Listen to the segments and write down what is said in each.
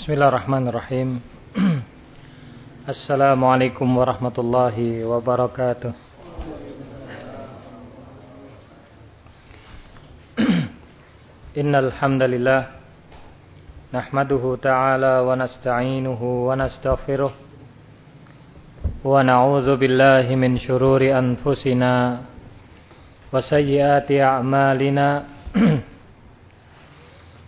Bismillahirrahmanirrahim. Assalamualaikum warahmatullahi wabarakatuh. Innal hamdalillah nahmaduhu ta'ala wa nasta'inuhu wa nastaghfiruh wa na'udzu billahi min shururi anfusina wa sayyiati a'malina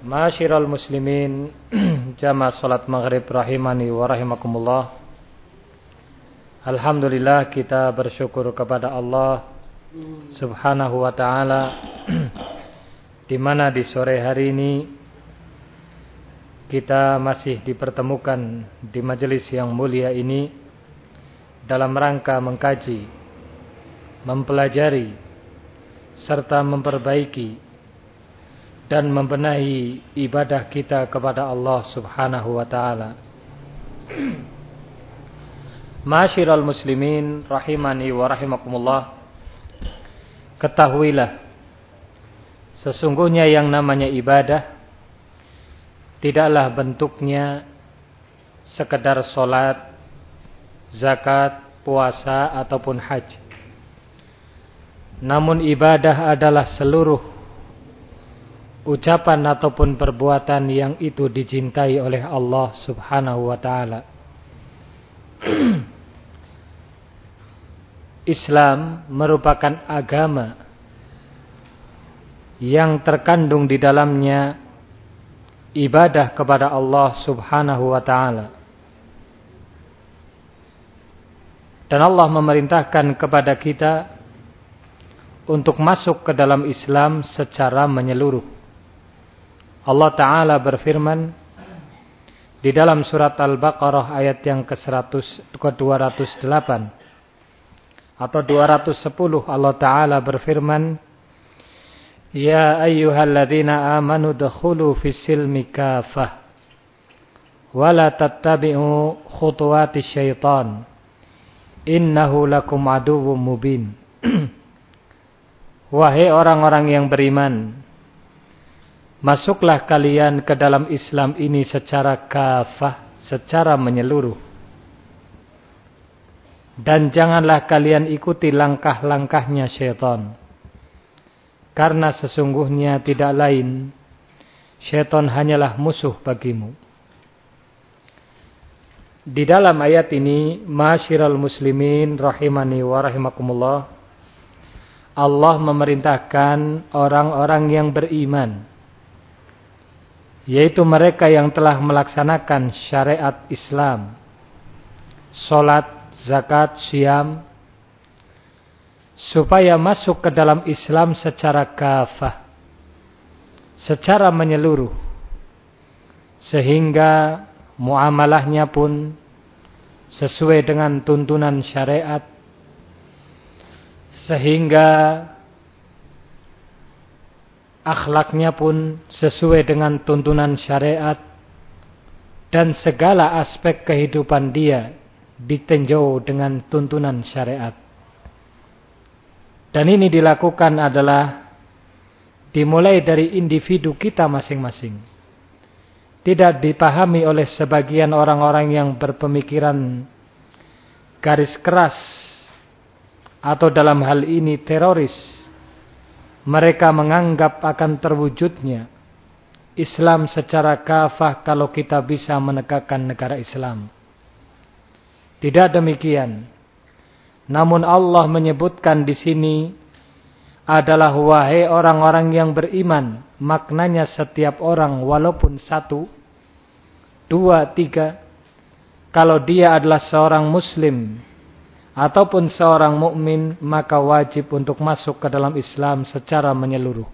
Masyiral muslimin Jamaah salat maghrib rahimani wa rahimakumullah. Alhamdulillah kita bersyukur kepada Allah Subhanahu wa ta'ala di mana di sore hari ini Kita masih dipertemukan di majelis yang mulia ini Dalam rangka mengkaji Mempelajari Serta memperbaiki dan membenahi ibadah kita kepada Allah Subhanahu wa taala. Masyiral muslimin rahimani wa rahimakumullah. Ketahuilah sesungguhnya yang namanya ibadah tidaklah bentuknya sekedar solat, zakat, puasa ataupun haji. Namun ibadah adalah seluruh ucapan ataupun perbuatan yang itu dicintai oleh Allah Subhanahu wa taala. Islam merupakan agama yang terkandung di dalamnya ibadah kepada Allah Subhanahu wa taala. Dan Allah memerintahkan kepada kita untuk masuk ke dalam Islam secara menyeluruh. Allah Ta'ala berfirman di dalam surat Al-Baqarah ayat yang ke-100 ke-208 atau 210 Allah Ta'ala berfirman Ya ayyuhalladzina amanu dakhulu fis silmi kafah wa la tattabi'u khutuwati syaitan. Innahu lakum aduwwum mubin. Wahai orang-orang yang beriman Masuklah kalian ke dalam Islam ini secara kafah, secara menyeluruh. Dan janganlah kalian ikuti langkah-langkahnya syaitan. Karena sesungguhnya tidak lain, syaitan hanyalah musuh bagimu. Di dalam ayat ini, masyiral muslimin rahimani wa rahimakumullah, Allah memerintahkan orang-orang yang beriman yaitu mereka yang telah melaksanakan syariat Islam, solat, zakat, siam, supaya masuk ke dalam Islam secara kafah, secara menyeluruh, sehingga muamalahnya pun sesuai dengan tuntunan syariat, sehingga akhlaknya pun sesuai dengan tuntunan syariat dan segala aspek kehidupan dia ditinjau dengan tuntunan syariat. Dan ini dilakukan adalah dimulai dari individu kita masing-masing. Tidak dipahami oleh sebagian orang-orang yang berpemikiran garis keras atau dalam hal ini teroris mereka menganggap akan terwujudnya Islam secara kafah kalau kita bisa menegakkan negara Islam. Tidak demikian. Namun Allah menyebutkan di sini adalah wahai orang-orang yang beriman. Maknanya setiap orang walaupun satu, dua, tiga. Kalau dia adalah seorang muslim ataupun seorang mukmin maka wajib untuk masuk ke dalam Islam secara menyeluruh.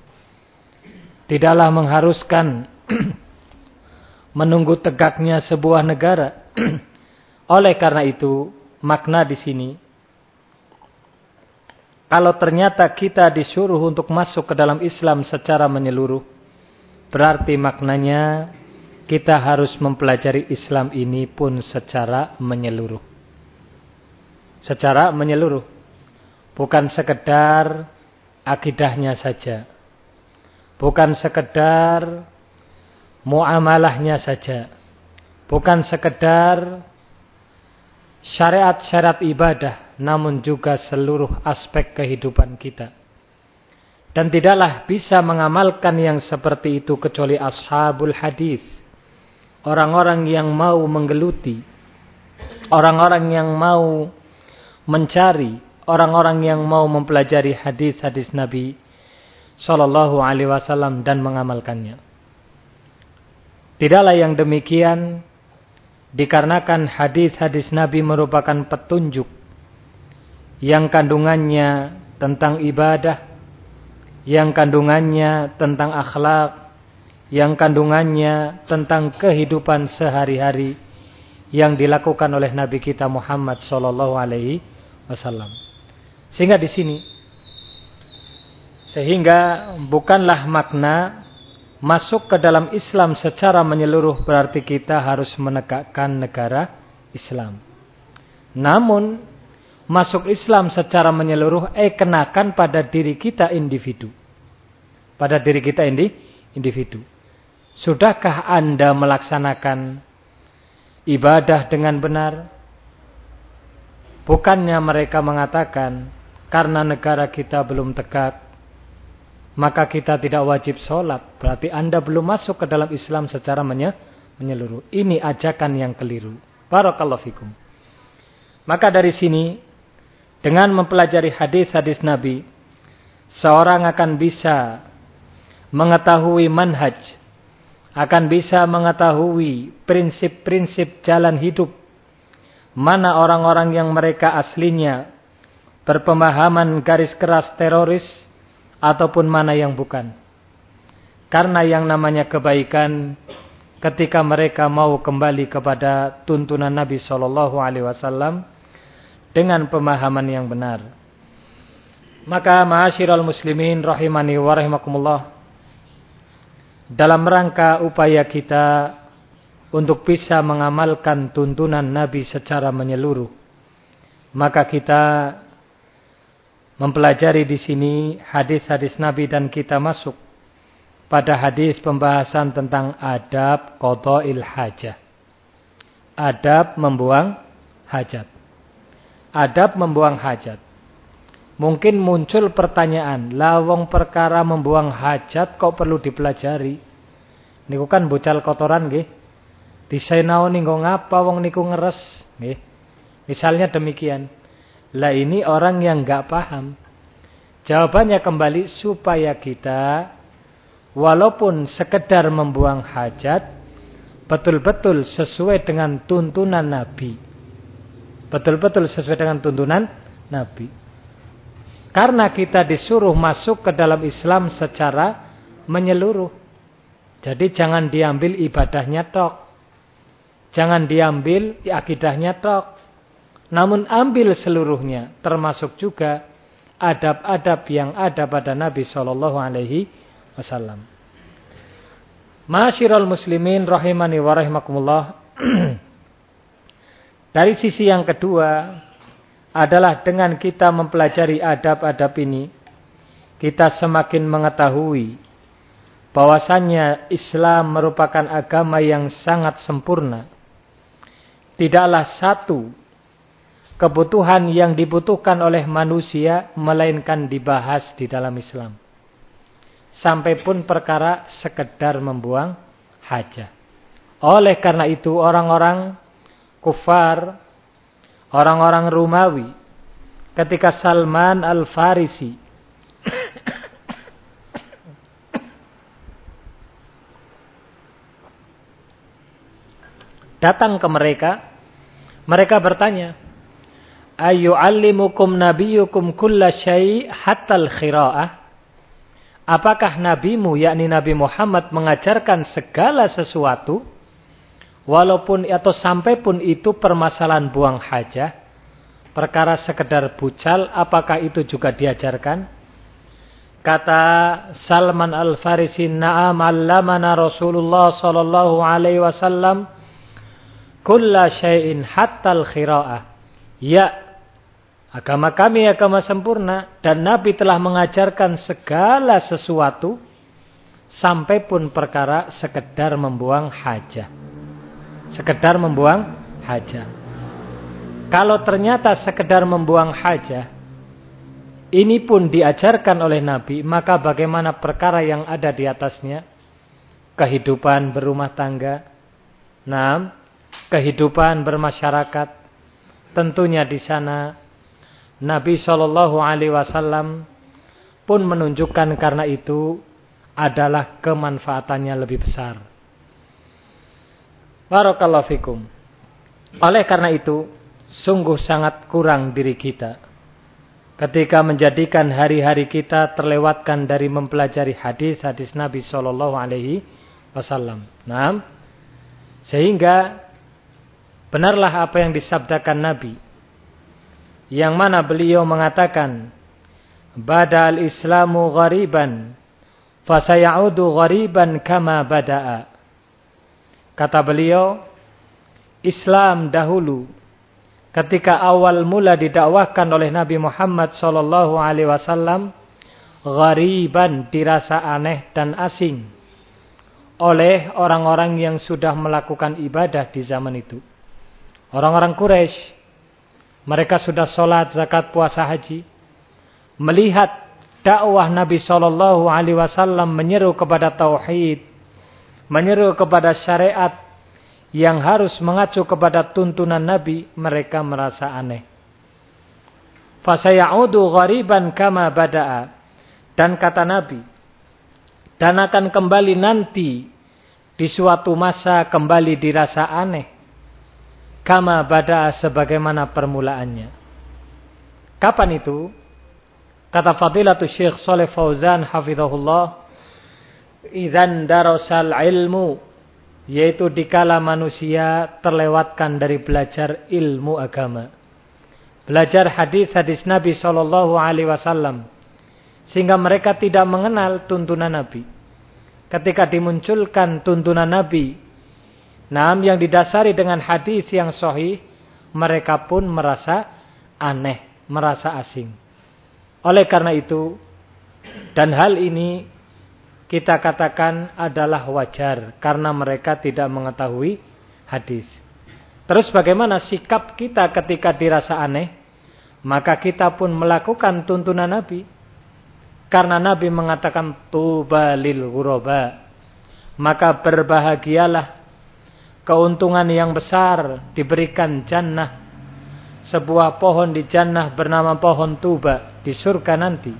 Tidaklah mengharuskan menunggu tegaknya sebuah negara Oleh karena itu, makna di sini kalau ternyata kita disuruh untuk masuk ke dalam Islam secara menyeluruh, berarti maknanya kita harus mempelajari Islam ini pun secara menyeluruh. Secara menyeluruh. Bukan sekedar akidahnya saja. Bukan sekedar muamalahnya saja. Bukan sekedar syariat-syariat ibadah namun juga seluruh aspek kehidupan kita. Dan tidaklah bisa mengamalkan yang seperti itu kecuali ashabul hadis. Orang-orang yang mau menggeluti. Orang-orang yang mau mencari. Orang-orang yang mau mempelajari hadis-hadis Nabi Sallallahu Alaihi Wasallam dan mengamalkannya. Tidaklah yang demikian dikarenakan hadis-hadis Nabi merupakan petunjuk yang kandungannya tentang ibadah, yang kandungannya tentang akhlak, yang kandungannya tentang kehidupan sehari-hari yang dilakukan oleh Nabi kita Muhammad sallallahu alaihi wasallam. Sehingga di sini sehingga bukanlah makna masuk ke dalam Islam secara menyeluruh berarti kita harus menegakkan negara Islam. Namun masuk Islam secara menyeluruh eh kenakan pada diri kita individu. Pada diri kita ini individu. Sudahkah Anda melaksanakan ibadah dengan benar? Bukannya mereka mengatakan karena negara kita belum tegak maka kita tidak wajib sholat. Berarti Anda belum masuk ke dalam Islam secara menyeluruh. Ini ajakan yang keliru. Barakallahu fikum. Maka dari sini dengan mempelajari hadis-hadis Nabi, seorang akan bisa mengetahui manhaj, akan bisa mengetahui prinsip-prinsip jalan hidup, mana orang-orang yang mereka aslinya berpemahaman garis keras teroris, ataupun mana yang bukan. Karena yang namanya kebaikan ketika mereka mau kembali kepada tuntunan Nabi Shallallahu Alaihi Wasallam dengan pemahaman yang benar. Maka ma'asyiral muslimin rahimani wa rahimakumullah dalam rangka upaya kita untuk bisa mengamalkan tuntunan Nabi secara menyeluruh maka kita mempelajari di sini hadis-hadis Nabi dan kita masuk pada hadis pembahasan tentang adab qada'il hajah. Adab membuang hajat adab membuang hajat. Mungkin muncul pertanyaan, lawong perkara membuang hajat kok perlu dipelajari? Niku kan bucal kotoran nggih. Disainau ning ngapa wong niku ngeres nggih. Misalnya demikian. Lah ini orang yang enggak paham. Jawabannya kembali supaya kita walaupun sekedar membuang hajat betul-betul sesuai dengan tuntunan Nabi Betul-betul sesuai dengan tuntunan Nabi. Karena kita disuruh masuk ke dalam Islam secara menyeluruh. Jadi jangan diambil ibadahnya tok. Jangan diambil akidahnya tok. Namun ambil seluruhnya. Termasuk juga adab-adab yang ada pada Nabi Shallallahu Alaihi Wasallam. Masyiral muslimin rahimani wa. Dari sisi yang kedua adalah dengan kita mempelajari adab-adab ini, kita semakin mengetahui bahwasannya Islam merupakan agama yang sangat sempurna. Tidaklah satu kebutuhan yang dibutuhkan oleh manusia melainkan dibahas di dalam Islam. Sampai pun perkara sekedar membuang hajat. Oleh karena itu orang-orang kufar, orang-orang Rumawi, ketika Salman Al-Farisi datang ke mereka, mereka bertanya, Ayu alimukum nabiyukum kulla syai hatta al-khira'ah? Apakah nabimu yakni Nabi Muhammad mengajarkan segala sesuatu walaupun atau sampai pun itu permasalahan buang hajah, perkara sekedar bucal, apakah itu juga diajarkan? Kata Salman Al-Farisi, "Na'am 'allamana Rasulullah sallallahu alaihi wasallam kulla syai'in hatta al-khira'ah." Ya, agama kami agama sempurna dan Nabi telah mengajarkan segala sesuatu sampai pun perkara sekedar membuang hajah. Sekedar membuang hajah. Kalau ternyata sekedar membuang hajah ini pun diajarkan oleh Nabi, maka bagaimana perkara yang ada di atasnya? Kehidupan berumah tangga. Nah, kehidupan bermasyarakat. Tentunya di sana Nabi Shallallahu Alaihi Wasallam pun menunjukkan karena itu adalah kemanfaatannya lebih besar. Barakallahu fikum. Oleh karena itu, sungguh sangat kurang diri kita ketika menjadikan hari-hari kita terlewatkan dari mempelajari hadis-hadis Nabi Shallallahu Alaihi Wasallam. Nah, sehingga benarlah apa yang disabdakan Nabi, yang mana beliau mengatakan, "Badal Islamu ghariban, fasayaudu ghariban kama bada'a." Kata beliau, Islam dahulu ketika awal mula didakwahkan oleh Nabi Muhammad sallallahu alaihi ghariban dirasa aneh dan asing oleh orang-orang yang sudah melakukan ibadah di zaman itu. Orang-orang Quraisy mereka sudah sholat, zakat, puasa, haji. Melihat dakwah Nabi Shallallahu Alaihi Wasallam menyeru kepada tauhid, menyeru kepada syariat, yang harus mengacu kepada tuntunan Nabi, mereka merasa aneh. Fasayaudu ghariban kama bada'a. Dan kata Nabi, dan akan kembali nanti di suatu masa kembali dirasa aneh. Kama bada'a sebagaimana permulaannya. Kapan itu? Kata Fadilatul Syekh Saleh Fauzan hafizahullah, "Idzan darasal ilmu yaitu dikala manusia terlewatkan dari belajar ilmu agama. Belajar hadis-hadis Nabi Shallallahu Alaihi Wasallam, sehingga mereka tidak mengenal tuntunan Nabi. Ketika dimunculkan tuntunan Nabi, nam yang didasari dengan hadis yang sahih, mereka pun merasa aneh, merasa asing. Oleh karena itu, dan hal ini kita katakan adalah wajar karena mereka tidak mengetahui hadis. Terus bagaimana sikap kita ketika dirasa aneh? Maka kita pun melakukan tuntunan Nabi. Karena Nabi mengatakan tuba lil ghuraba. Maka berbahagialah keuntungan yang besar diberikan jannah. Sebuah pohon di jannah bernama pohon tuba di surga nanti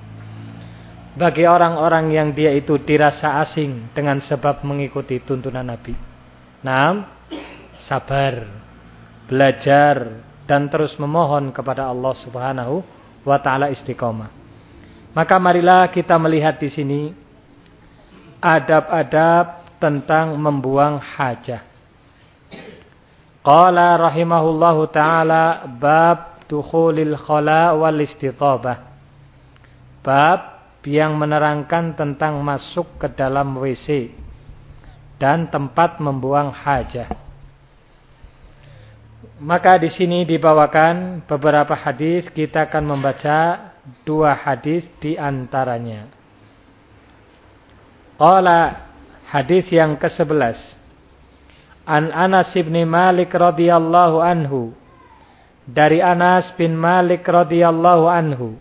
bagi orang-orang yang dia itu dirasa asing dengan sebab mengikuti tuntunan Nabi. Nah, sabar, belajar dan terus memohon kepada Allah Subhanahu wa taala istiqomah. Maka marilah kita melihat di sini adab-adab tentang membuang hajah. Qala rahimahullahu taala bab dukhulil khala wal istitabah. Bab yang menerangkan tentang masuk ke dalam WC dan tempat membuang hajah. Maka di sini dibawakan beberapa hadis, kita akan membaca dua hadis di antaranya. Qala hadis yang ke-11. An Anas bin Malik radhiyallahu anhu. Dari Anas bin Malik radhiyallahu anhu.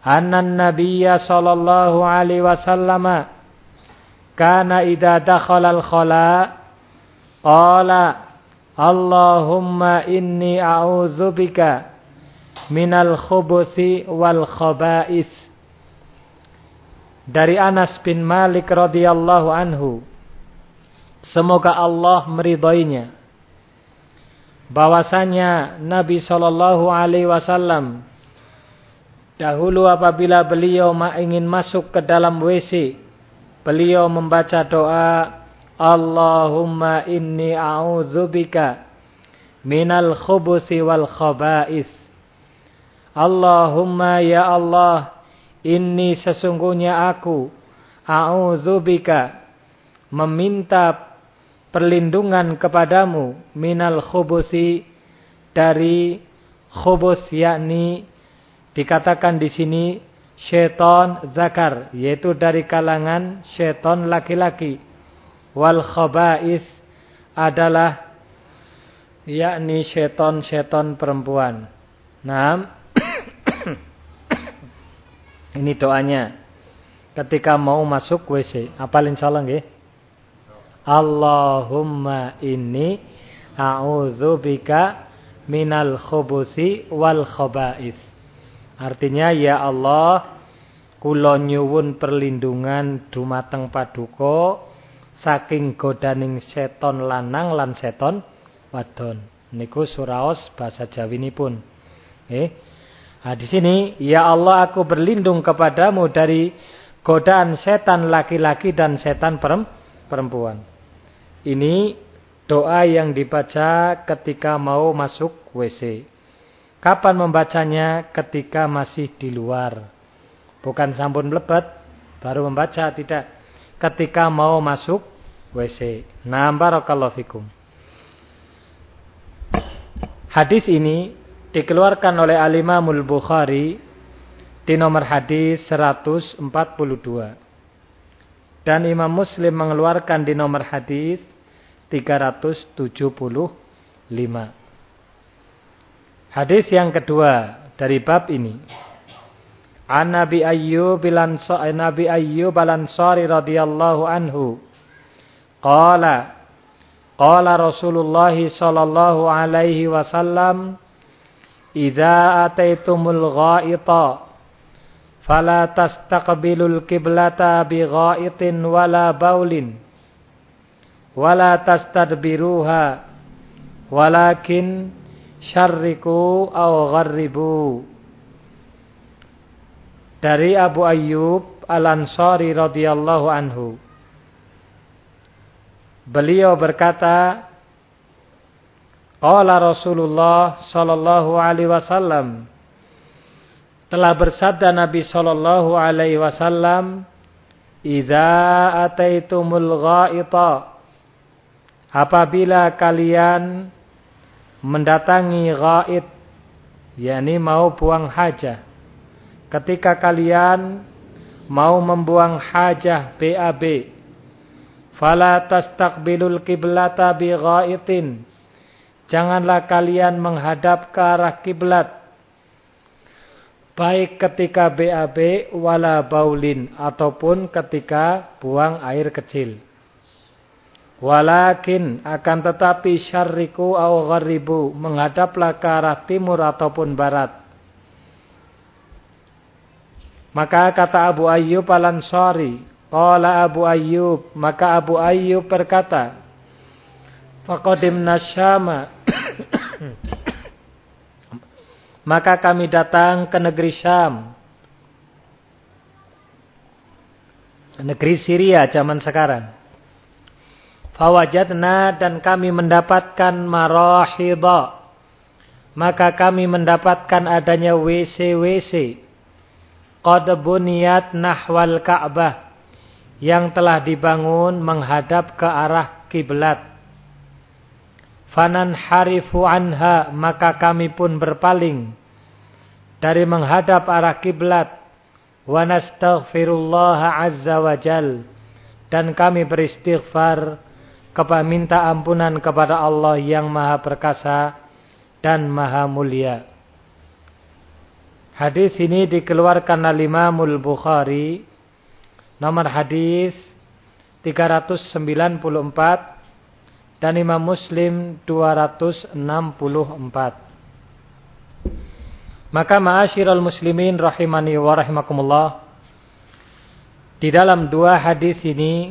Anna nabiyya sallallahu alaihi wasallam kana idza dakhala al-khala qala Allahumma inni a'udzubika minal khubuthi wal khaba'is. Dari Anas bin Malik radhiyallahu anhu semoga Allah meridhoinya bahwasanya Nabi sallallahu alaihi wasallam Dahulu apabila beliau ingin masuk ke dalam WC, beliau membaca doa, Allahumma inni a'udzubika minal khubusi wal khaba'is. Allahumma ya Allah, inni sesungguhnya aku a'udzubika meminta perlindungan kepadamu minal khubusi dari khubus yakni dikatakan di sini syaitan zakar yaitu dari kalangan syaitan laki-laki wal khaba'is adalah yakni syaitan-syaitan perempuan. Nah, ini doanya ketika mau masuk WC. Apalin salah nggih? Allahumma inni a'udzubika minal khubusi wal khaba'is. Artinya ya Allah kula nyuwun perlindungan dumateng paduka saking godaning seton lanang lan seton wadon. Niku suraos bahasa Jawinipun. Eh. Nah, di sini ya Allah aku berlindung kepadamu dari godaan setan laki-laki dan setan perempuan. Ini doa yang dibaca ketika mau masuk WC. Kapan membacanya? Ketika masih di luar. Bukan sampun melebat, baru membaca, tidak. Ketika mau masuk WC. Nah, barakallahu fikum. Hadis ini dikeluarkan oleh Al-Imamul Bukhari di nomor hadis 142. Dan Imam Muslim mengeluarkan di nomor hadis 375. Hadis yang kedua dari bab ini. An Nabi Ayyub Nabi Ayyub al-Ansari radhiyallahu anhu Qala Qala Rasulullah sallallahu alaihi wasallam Idza ataitumul ghaita fala tastaqbilul qiblata bi ghaitin wala baulin wala tastadbiruha walakin syarriku aw gharribu. Dari Abu Ayyub Al-Ansari radhiyallahu anhu. Beliau berkata, Qala Rasulullah sallallahu alaihi wasallam telah bersabda Nabi sallallahu alaihi wasallam, "Idza ataitumul ghaita" Apabila kalian mendatangi ghaid, yakni mau buang hajah. Ketika kalian mau membuang hajah BAB, Fala tastaqbilul kiblata bi ghaitin. Janganlah kalian menghadap ke arah kiblat. Baik ketika BAB wala baulin ataupun ketika buang air kecil. Walakin akan tetapi syarriku au gharibu menghadaplah ke arah timur ataupun barat. Maka kata Abu Ayyub al-Ansari, Qala Abu Ayyub, maka Abu Ayyub berkata, Faqadimna Syama. maka kami datang ke negeri Syam. Negeri Syria zaman sekarang. Fawajadna dan kami mendapatkan marahidha. Maka kami mendapatkan adanya WC-WC. Qad buniyat nahwal Ka'bah yang telah dibangun menghadap ke arah kiblat. Fanan harifu anha maka kami pun berpaling dari menghadap arah kiblat. Wa nastaghfirullah azza wa dan kami beristighfar kepada minta ampunan kepada Allah yang Maha Perkasa dan Maha Mulia. Hadis ini dikeluarkan oleh Imamul Bukhari Nomor hadis 394 dan Imam Muslim 264. Maka ma'asyiral muslimin rahimani wa rahimakumullah. Di dalam dua hadis ini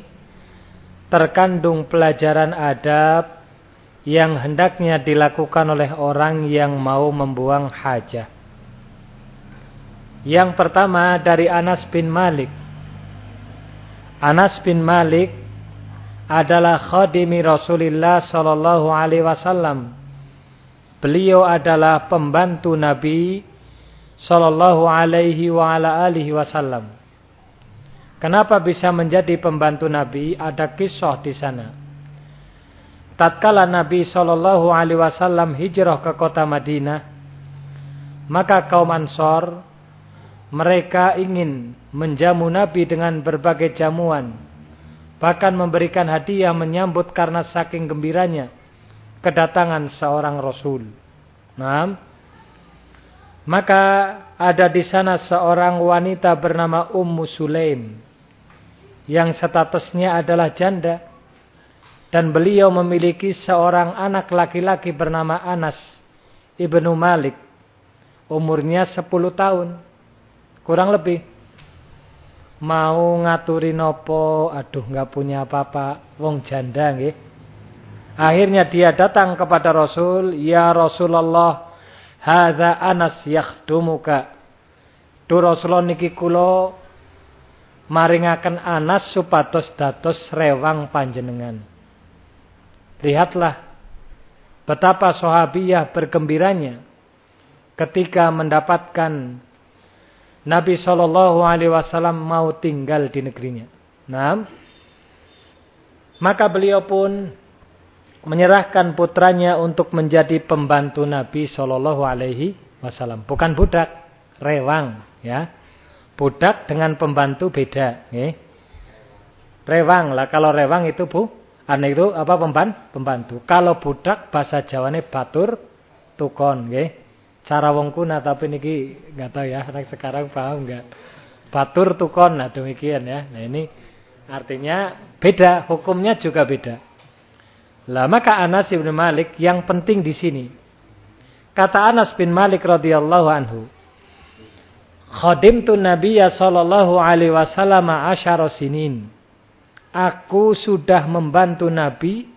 terkandung pelajaran adab yang hendaknya dilakukan oleh orang yang mau membuang hajah. Yang pertama dari Anas bin Malik Anas bin Malik adalah khadimi Rasulullah sallallahu alaihi wasallam. Beliau adalah pembantu Nabi sallallahu alaihi wa ala alihi wasallam. Kenapa bisa menjadi pembantu Nabi? Ada kisah di sana. Tatkala Nabi sallallahu alaihi wasallam hijrah ke kota Madinah, maka kaum Ansor mereka ingin menjamu Nabi dengan berbagai jamuan Bahkan memberikan hadiah menyambut karena saking gembiranya kedatangan seorang Rasul. Nah, maka ada di sana seorang wanita bernama Ummu Sulaim yang statusnya adalah janda. Dan beliau memiliki seorang anak laki-laki bernama Anas ibnu Malik. Umurnya 10 tahun. Kurang lebih. Mau ngaturi nopo, aduh nggak punya apa-apa, wong janda nggih. Akhirnya dia datang kepada Rasul, "Ya Rasulullah, hadza Anas yakhdumuka." Du Rasulullah niki kula maringaken Anas supados dados rewang panjenengan. Lihatlah betapa sahabiyah bergembiranya ketika mendapatkan Nabi Shallallahu Alaihi Wasallam mau tinggal di negerinya. Nah, maka beliau pun menyerahkan putranya untuk menjadi pembantu Nabi Shallallahu Alaihi Wasallam. Bukan budak, rewang, ya. Budak dengan pembantu beda, ya. Rewang lah, kalau rewang itu bu, aneh itu apa pemban, pembantu. Kalau budak bahasa Jawane batur, tukon, ya. Cara wong kuna tapi niki nggak tahu ya, anak sekarang paham nggak? Batur tukon, nah demikian ya. Nah ini artinya beda, hukumnya juga beda. Lah maka Anas bin Malik yang penting di sini. Kata Anas bin Malik radhiyallahu anhu, Khadimtu Nabiya sallallahu alaihi wasallam asyara sinin. Aku sudah membantu Nabi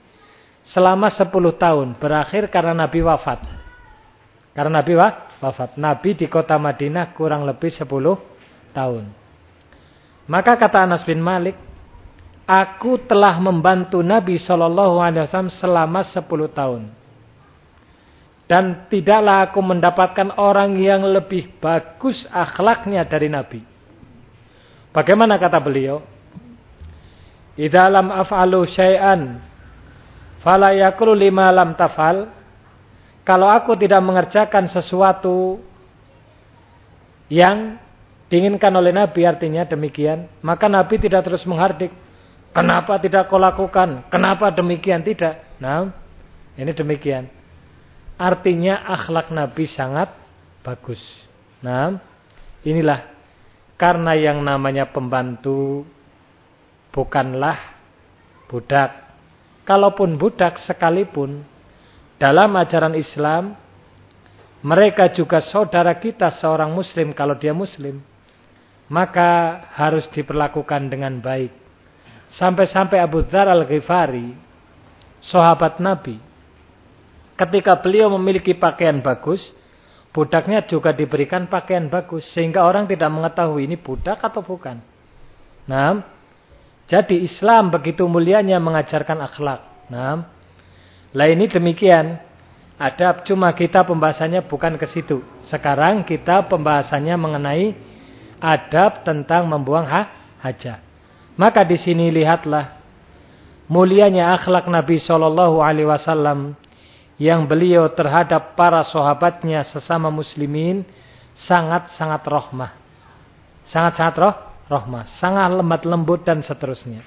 selama 10 tahun, berakhir karena Nabi wafat. Karena Nabi wafat. Nabi di kota Madinah kurang lebih 10 tahun. Maka kata Anas bin Malik, aku telah membantu Nabi Shallallahu Alaihi Wasallam selama 10 tahun. Dan tidaklah aku mendapatkan orang yang lebih bagus akhlaknya dari Nabi. Bagaimana kata beliau? Idalam af'alu syai'an fala yakulu lima lam tafal kalau aku tidak mengerjakan sesuatu yang diinginkan oleh Nabi artinya demikian, maka Nabi tidak terus menghardik. Kenapa tidak kau lakukan? Kenapa demikian? Tidak. Nah, ini demikian. Artinya akhlak Nabi sangat bagus. Nah, inilah karena yang namanya pembantu bukanlah budak. Kalaupun budak sekalipun dalam ajaran Islam, mereka juga saudara kita seorang muslim kalau dia muslim. Maka harus diperlakukan dengan baik. Sampai-sampai Abu Dhar al-Ghifari, sahabat Nabi, ketika beliau memiliki pakaian bagus, budaknya juga diberikan pakaian bagus. Sehingga orang tidak mengetahui ini budak atau bukan. Nah, jadi Islam begitu mulianya mengajarkan akhlak. Nah, lah ini demikian. Adab cuma kita pembahasannya bukan ke situ. Sekarang kita pembahasannya mengenai adab tentang membuang ha hajat. Maka di sini lihatlah mulianya akhlak Nabi Shallallahu Alaihi Wasallam yang beliau terhadap para sahabatnya sesama muslimin sangat-sangat rohmah. Sangat-sangat roh, rohmah. Sangat lembat lembut dan seterusnya.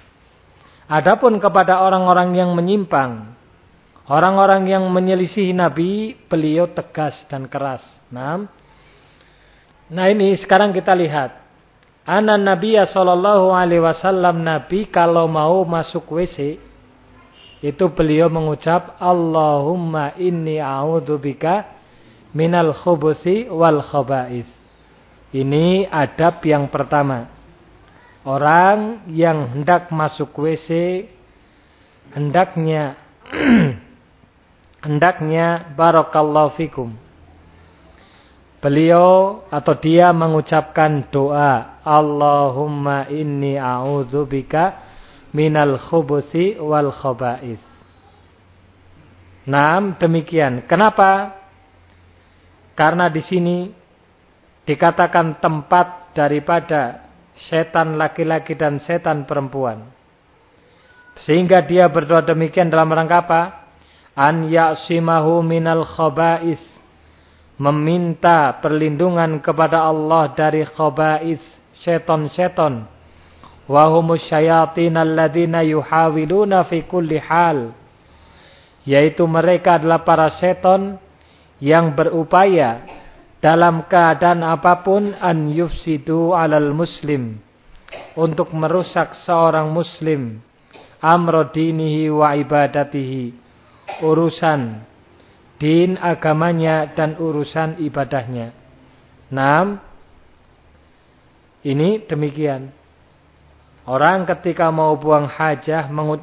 Adapun kepada orang-orang yang menyimpang Orang-orang yang menyelisihi Nabi, beliau tegas dan keras. Nah, nah ini sekarang kita lihat. Ana Nabi Sallallahu Alaihi Wasallam Nabi kalau mau masuk WC itu beliau mengucap Allahumma inni a'udzubika minal khubusi wal khaba'is. Ini adab yang pertama. Orang yang hendak masuk WC hendaknya hendaknya barakallahu fikum. Beliau atau dia mengucapkan doa Allahumma inni a'udzubika minal khubusi wal khaba'is. Naam demikian. Kenapa? Karena di sini dikatakan tempat daripada setan laki-laki dan setan perempuan. Sehingga dia berdoa demikian dalam rangka apa? An ya'simahu minal khaba'is. Meminta perlindungan kepada Allah dari khaba'is. Seton-seton. Wahumus syayatin alladhina yuhawiluna fi kulli hal. Yaitu mereka adalah para seton yang berupaya dalam keadaan apa pun an yufsidu alal muslim untuk merusak seorang muslim amro dinihi wa ibadatihi urusan din agamanya dan urusan ibadahnya. Nam ini demikian. Orang ketika mau buang hajah mengut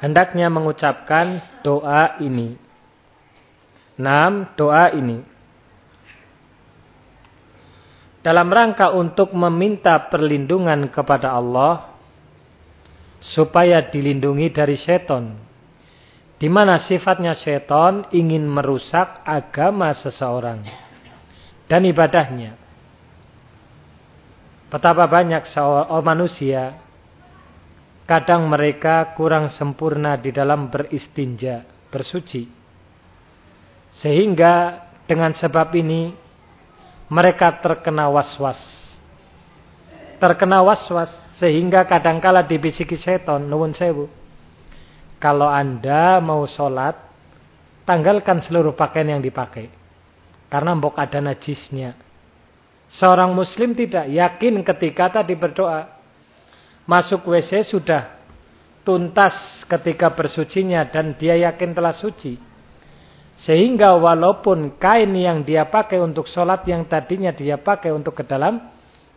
hendaknya mengucapkan doa ini. Enam, doa ini. Dalam rangka untuk meminta perlindungan kepada Allah supaya dilindungi dari seton. Di mana sifatnya seton ingin merusak agama seseorang dan ibadahnya. Betapa banyak seorang manusia Kadang mereka kurang sempurna di dalam beristinja, bersuci. Sehingga dengan sebab ini mereka terkena was-was. Terkena was-was sehingga kadangkala dibisiki seton, nuwun sewu. Kalau Anda mau sholat, tanggalkan seluruh pakaian yang dipakai. Karena mbok ada najisnya. Seorang muslim tidak yakin ketika tadi berdoa masuk WC sudah tuntas ketika bersucinya dan dia yakin telah suci. Sehingga walaupun kain yang dia pakai untuk sholat yang tadinya dia pakai untuk ke dalam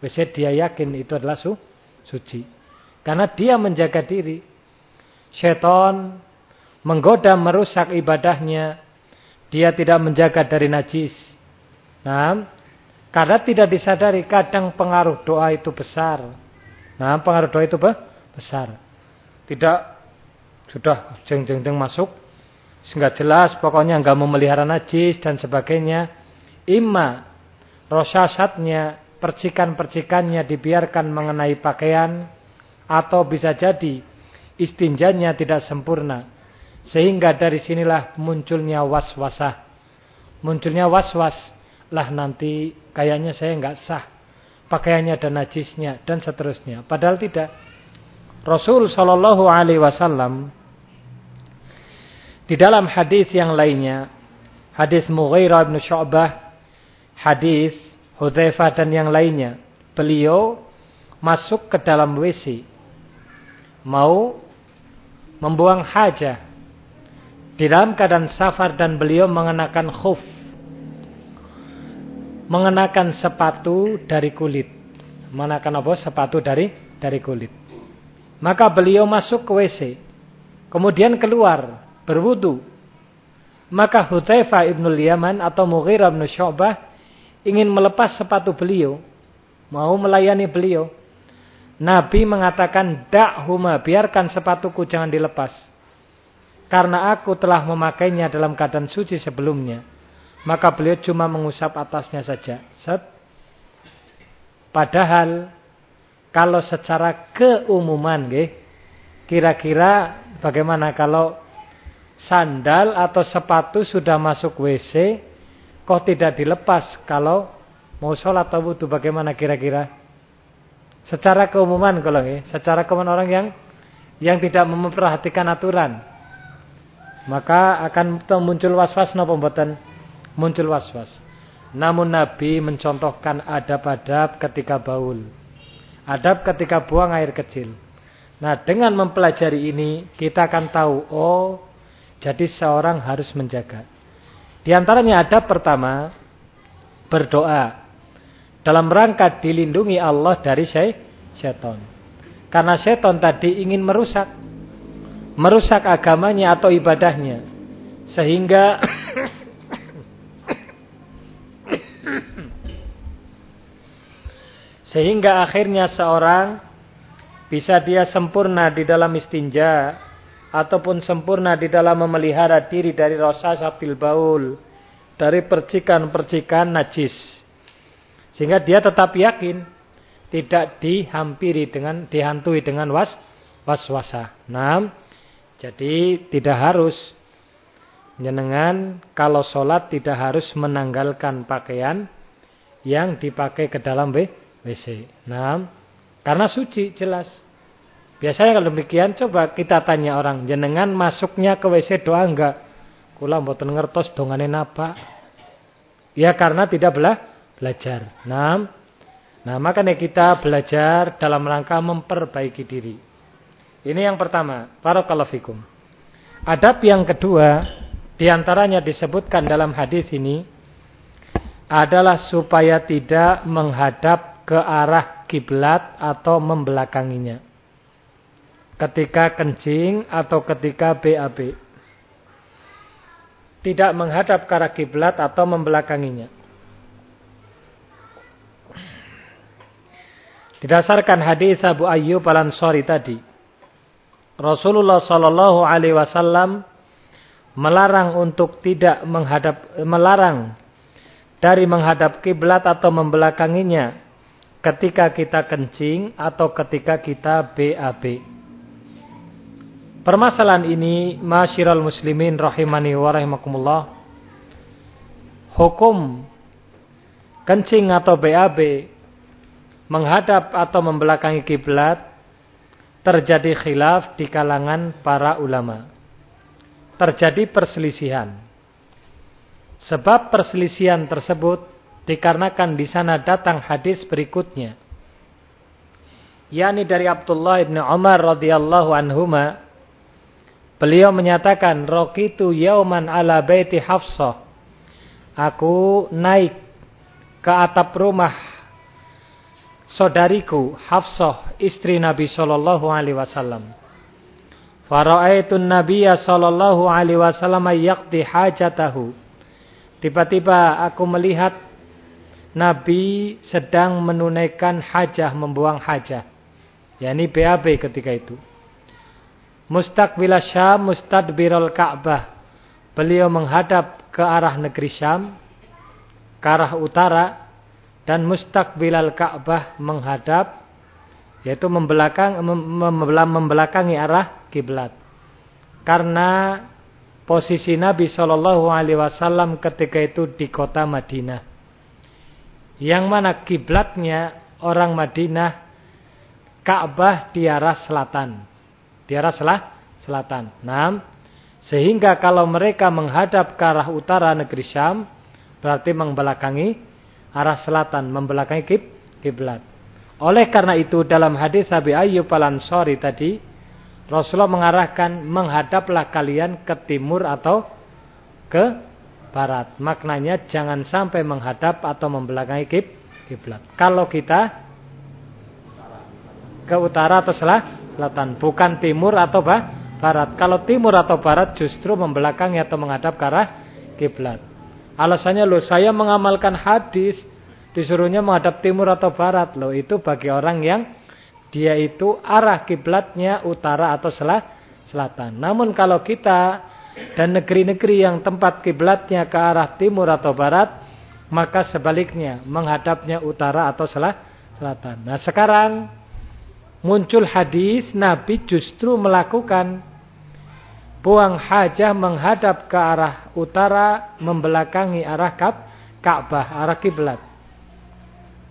WC dia yakin itu adalah su suci. Karena dia menjaga diri. Seton menggoda merusak ibadahnya. Dia tidak menjaga dari najis. Nah, karena tidak disadari kadang pengaruh doa itu besar. Nah, pengaruh doa itu besar. Tidak sudah jeng-jeng-jeng masuk, sehingga jelas pokoknya enggak memelihara najis dan sebagainya. Ima rosasatnya, percikan-percikannya dibiarkan mengenai pakaian atau bisa jadi istinjanya tidak sempurna. Sehingga dari sinilah munculnya was-wasah. Munculnya was-was lah nanti kayaknya saya enggak sah pakaiannya dan najisnya dan seterusnya. Padahal tidak. Rasul Shallallahu Alaihi Wasallam di dalam hadis yang lainnya, hadis Mughirah bin Syu'bah, hadis Hudzaifah dan yang lainnya, beliau masuk ke dalam WC mau membuang hajah di dalam keadaan safar dan beliau mengenakan khuf mengenakan sepatu dari kulit. Mengenakan apa? Sepatu dari dari kulit. Maka beliau masuk ke WC. Kemudian keluar berwudu. Maka Hudzaifah ibnu Yaman atau Mughirah bin Syu'bah ingin melepas sepatu beliau, mau melayani beliau. Nabi mengatakan, "Da'huma, biarkan sepatuku jangan dilepas." Karena aku telah memakainya dalam keadaan suci sebelumnya. Maka beliau cuma mengusap atasnya saja. Set. Padahal kalau secara keumuman kira-kira bagaimana kalau sandal atau sepatu sudah masuk WC kok tidak dilepas kalau mau sholat atau wudhu bagaimana kira-kira? Secara keumuman kalau nggih, secara keumuman orang yang yang tidak memperhatikan aturan maka akan muncul was-was napa muncul was-was. Namun Nabi mencontohkan adab-adab ketika baul. Adab ketika buang air kecil. Nah dengan mempelajari ini kita akan tahu oh jadi seorang harus menjaga. Di antaranya adab pertama berdoa dalam rangka dilindungi Allah dari setan. Karena setan tadi ingin merusak. Merusak agamanya atau ibadahnya. Sehingga Sehingga akhirnya seorang bisa dia sempurna di dalam istinja ataupun sempurna di dalam memelihara diri dari rosas afil baul, dari percikan-percikan najis. Sehingga dia tetap yakin tidak dihampiri dengan dihantui dengan was waswasa. Nah, jadi tidak harus jenengan kalau sholat tidak harus menanggalkan pakaian yang dipakai ke dalam WC. Nah, karena suci jelas. Biasanya kalau demikian coba kita tanya orang, jenengan masuknya ke WC doa enggak? Kula mboten ngertos dongane napa. Ya karena tidak belah belajar. Nah, nah makanya kita belajar dalam rangka memperbaiki diri. Ini yang pertama. Barakallahu fikum. Adab yang kedua, di antaranya disebutkan dalam hadis ini adalah supaya tidak menghadap ke arah kiblat atau membelakanginya ketika kencing atau ketika BAB. Tidak menghadap ke arah kiblat atau membelakanginya. Didasarkan hadis Abu Ayyub Al-Ansari tadi, Rasulullah Shallallahu Alaihi Wasallam melarang untuk tidak menghadap, melarang dari menghadap kiblat atau membelakanginya ketika kita kencing atau ketika kita BAB. Permasalahan ini masyiral muslimin rahimani wa rahimakumullah. Hukum kencing atau BAB menghadap atau membelakangi kiblat terjadi khilaf di kalangan para ulama. Terjadi perselisihan. Sebab perselisihan tersebut dikarenakan di sana datang hadis berikutnya. yakni dari Abdullah ibn Umar radhiyallahu anhuma Beliau menyatakan, Rokitu yauman ala baiti Hafsah. Aku naik ke atap rumah saudariku Hafsah, istri Nabi Shallallahu Alaihi Wasallam. Faraaitun Nabiya Shallallahu Alaihi Wasallam yakti hajatahu. Tiba-tiba aku melihat Nabi sedang menunaikan hajah, membuang hajah. yakni BAB ketika itu. Mustaqbil Syam, mustadbirul Ka'bah. Beliau menghadap ke arah negeri Syam, ke arah utara dan mustaqbilal Ka'bah menghadap yaitu membelakang membelakangi arah kiblat. Karena posisi Nabi Shallallahu alaihi wasallam ketika itu di kota Madinah. Yang mana kiblatnya orang Madinah Ka'bah di arah selatan di arah selah, selatan. Nah, sehingga kalau mereka menghadap ke arah utara negeri Syam, berarti membelakangi arah selatan, membelakangi kib, kiblat. Oleh karena itu dalam hadis Abi Ayyub Al-Ansari tadi, Rasulullah mengarahkan menghadaplah kalian ke timur atau ke barat. Maknanya jangan sampai menghadap atau membelakangi kib, kiblat. Kalau kita ke utara atau selatan, bukan timur atau bah, barat. Kalau timur atau barat justru membelakangi atau menghadap ke arah kiblat. Alasannya loh, saya mengamalkan hadis disuruhnya menghadap timur atau barat loh. Itu bagi orang yang dia itu arah kiblatnya utara atau selatan. Namun kalau kita dan negeri-negeri yang tempat kiblatnya ke arah timur atau barat, maka sebaliknya menghadapnya utara atau selatan. Nah sekarang muncul hadis Nabi justru melakukan buang hajah menghadap ke arah utara membelakangi arah Ka'bah, arah kiblat.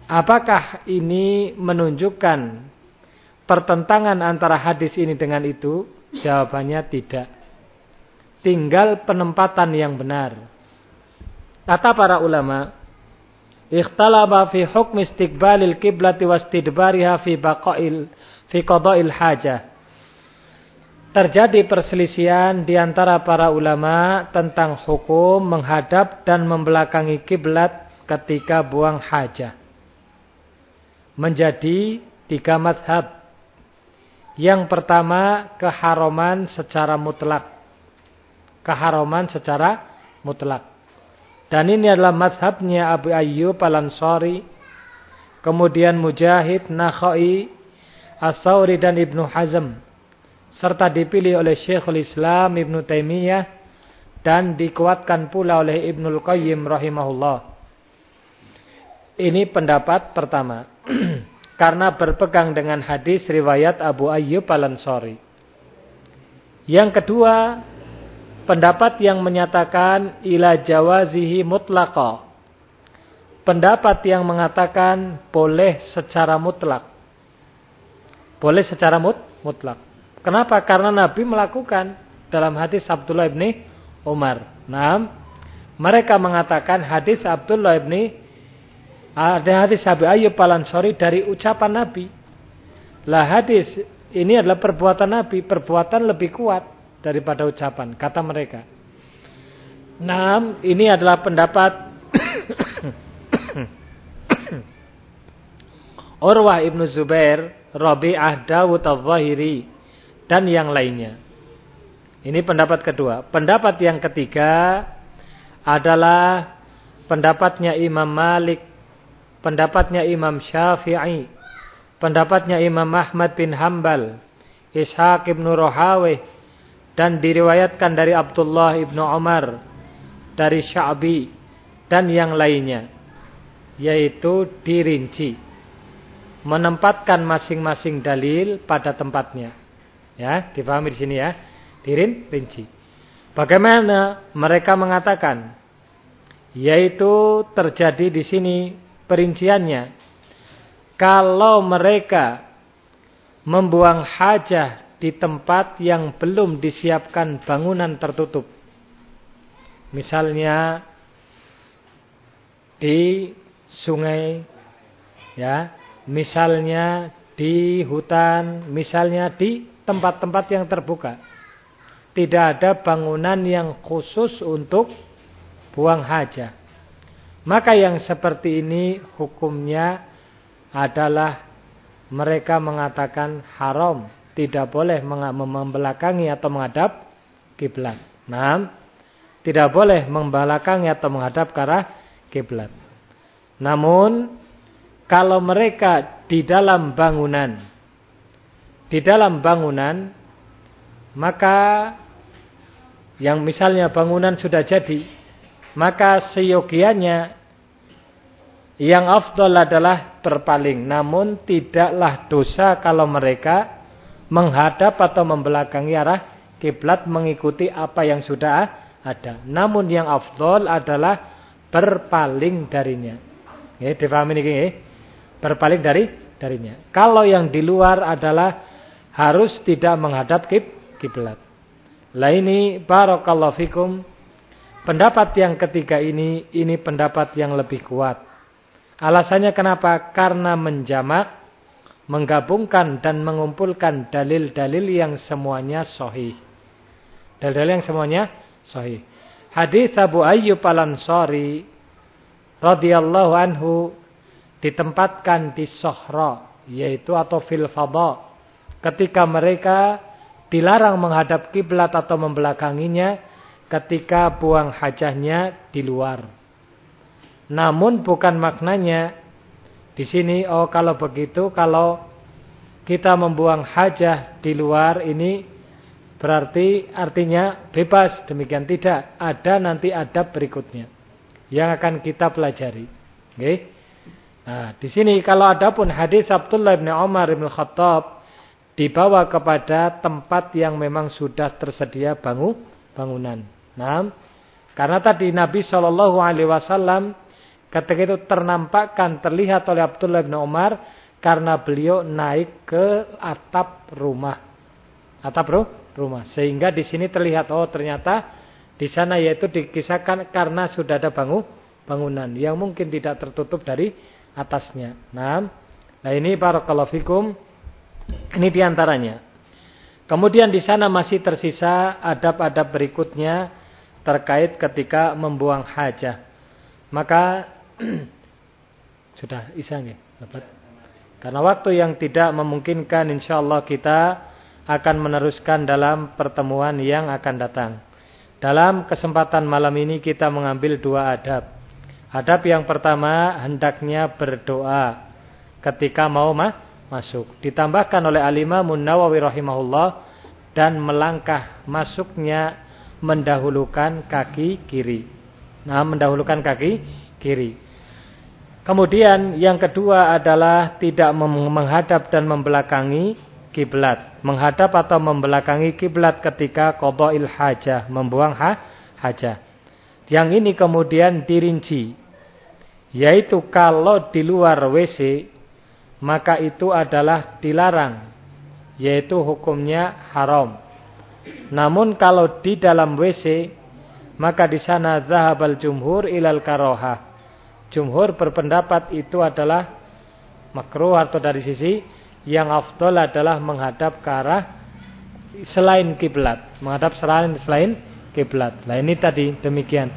Apakah ini menunjukkan pertentangan antara hadis ini dengan itu? Jawabannya tidak. Tinggal penempatan yang benar. Kata para ulama, Ikhtalaba fi hukm istiqbalil kiblati wastidbariha fi baqail fi qada'il hajah. Terjadi perselisihan di antara para ulama tentang hukum menghadap dan membelakangi kiblat ketika buang hajah. Menjadi tiga madhab. Yang pertama keharaman secara mutlak. Keharaman secara mutlak. Dan ini adalah madhabnya Abu Ayyub al-Ansari kemudian Mujahid, Nakhai, As-Sawri dan Ibnu Hazm serta dipilih oleh Syekhul Islam Ibnu Taimiyah dan dikuatkan pula oleh Ibnul Qayyim rahimahullah. Ini pendapat pertama. Karena berpegang dengan hadis riwayat Abu Ayyub Al-Ansari. Yang kedua, pendapat yang menyatakan ila jawazihi mutlaqa. Pendapat yang mengatakan boleh secara mutlak. Boleh secara mut, mutlak. Kenapa? Karena Nabi melakukan dalam hadis Abdullah ibni Umar. Nah, mereka mengatakan hadis Abdullah ibni ada hadis Abu Ayyub Al-Ansari dari ucapan Nabi. Lah hadis ini adalah perbuatan Nabi, perbuatan lebih kuat daripada ucapan, kata mereka. Nah, ini adalah pendapat Urwah Ibnu Zubair, Rabi'ah Dawud Al-Zahiri, dan yang lainnya. Ini pendapat kedua. Pendapat yang ketiga adalah pendapatnya Imam Malik pendapatnya Imam Syafi'i, pendapatnya Imam Ahmad bin Hambal, Ishaq ibn Rohaweh, dan diriwayatkan dari Abdullah ibn Umar, dari Sya'bi, dan yang lainnya, yaitu dirinci, menempatkan masing-masing dalil pada tempatnya. Ya, dipahami di sini ya, dirin, rinci. Bagaimana mereka mengatakan? Yaitu terjadi di sini perinciannya. Kalau mereka membuang hajah di tempat yang belum disiapkan bangunan tertutup. Misalnya di sungai ya, misalnya di hutan, misalnya di tempat-tempat yang terbuka. Tidak ada bangunan yang khusus untuk buang hajah. Maka yang seperti ini hukumnya adalah mereka mengatakan haram, tidak boleh membelakangi atau menghadap kiblat. Nah, tidak boleh membelakangi atau menghadap ke arah kiblat. Namun kalau mereka di dalam bangunan di dalam bangunan maka yang misalnya bangunan sudah jadi maka seyogianya yang afdol adalah berpaling. Namun tidaklah dosa kalau mereka menghadap atau membelakangi arah kiblat mengikuti apa yang sudah ada. Namun yang afdol adalah berpaling darinya. Ya, difahami ini? Berpaling dari darinya. Kalau yang di luar adalah harus tidak menghadap kiblat. Lah ini barakallahu fikum Pendapat yang ketiga ini, ini pendapat yang lebih kuat. Alasannya kenapa? Karena menjamak, menggabungkan dan mengumpulkan dalil-dalil yang semuanya sahih. Dalil-dalil yang semuanya sahih. Hadis Abu Ayyub Al-Ansari radhiyallahu anhu ditempatkan di Sohra, yaitu atau fil fadha. Ketika mereka dilarang menghadap kiblat atau membelakanginya, ketika buang hajahnya di luar. Namun bukan maknanya di sini oh kalau begitu kalau kita membuang hajah di luar ini berarti artinya bebas demikian tidak ada nanti adab berikutnya yang akan kita pelajari. Okay? Nah, di sini kalau ada pun hadis Abdullah bin Umar bin Khattab dibawa kepada tempat yang memang sudah tersedia bangun bangunan. Nah, karena tadi Nabi Shallallahu Alaihi Wasallam ketika itu ternampakkan terlihat oleh Abdullah bin Umar karena beliau naik ke atap rumah, atap rumah, sehingga di sini terlihat oh ternyata di sana yaitu dikisahkan karena sudah ada bangun bangunan yang mungkin tidak tertutup dari atasnya. Nah, nah ini barakallahu fikum. Ini di antaranya. Kemudian di sana masih tersisa adab-adab berikutnya terkait ketika membuang hajah. Maka sudah isya nggih, dapat. Karena waktu yang tidak memungkinkan insyaallah kita akan meneruskan dalam pertemuan yang akan datang. Dalam kesempatan malam ini kita mengambil dua adab. Adab yang pertama hendaknya berdoa ketika mau ma masuk. Ditambahkan oleh Alimah Nawawi rahimahullah dan melangkah masuknya mendahulukan kaki kiri. Nah, mendahulukan kaki kiri. Kemudian yang kedua adalah tidak menghadap dan membelakangi kiblat. Menghadap atau membelakangi kiblat ketika qada'il hajah, membuang ha hajah. Yang ini kemudian dirinci. Yaitu kalau di luar WC maka itu adalah dilarang yaitu hukumnya haram. Namun kalau di dalam WC maka di sana zahabal jumhur ilal karoha. Jumhur berpendapat itu adalah makruh atau dari sisi yang afdol adalah menghadap ke arah selain kiblat, menghadap selain selain kiblat. Nah ini tadi demikian.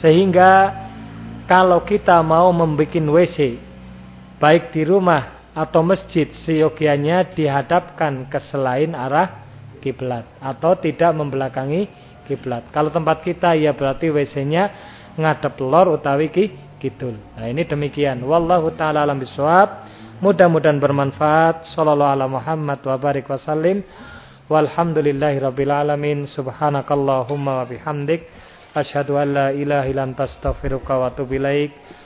Sehingga kalau kita mau membuat WC baik di rumah atau masjid seyogianya dihadapkan ke selain arah kiblat atau tidak membelakangi kiblat. Kalau tempat kita ya berarti WC-nya ngadep lor utawi ki kidul. Nah, ini demikian. Wallahu taala alam bisawab. Mudah-mudahan bermanfaat. Sallallahu ala Muhammad wa barik wasallim. Walhamdulillahi rabbil alamin. Subhanakallahumma wa bihamdik. Asyhadu an la ilaha illa anta astaghfiruka wa atubu ilaik.